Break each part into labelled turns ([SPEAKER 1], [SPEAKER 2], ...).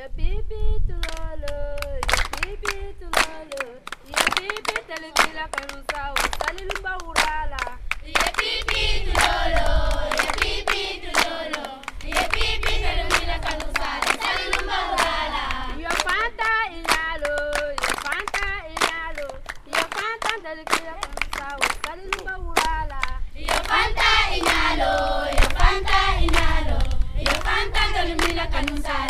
[SPEAKER 1] Ya bibi tulalo, ya bibi tulalo, ya bibi televila kanusa, usali lumba urala.
[SPEAKER 2] Ya bibi tulalo, ya bibi tulalo, ya bibi televila kanusa, usali lumba urala.
[SPEAKER 1] Ya panta ilalo, ya panta ilalo, ya panta televila kanusa, usali lumba urala.
[SPEAKER 2] Ya inalo, ya panta inalo, ya panta televila kanusa.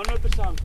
[SPEAKER 3] uninteressant.